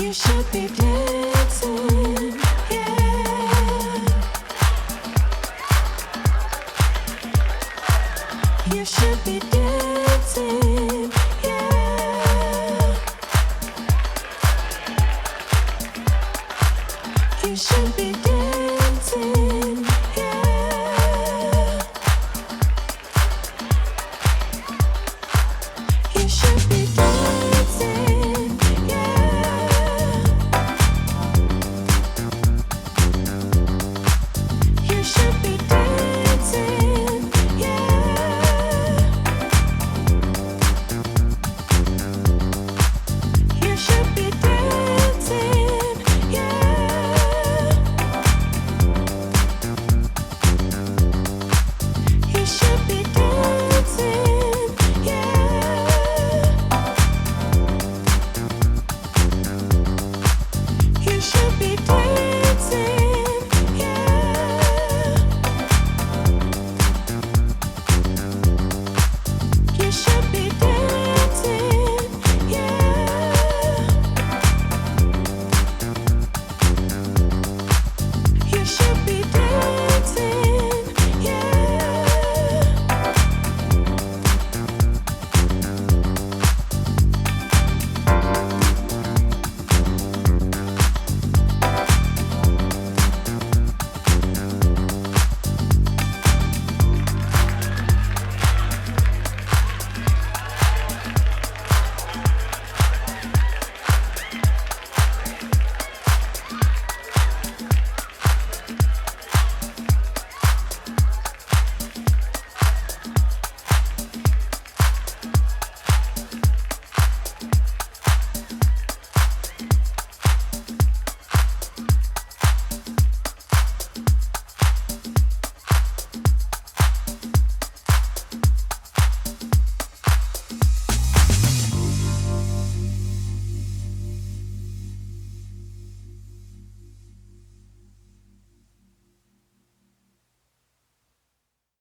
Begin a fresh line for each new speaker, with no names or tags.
You should be dead.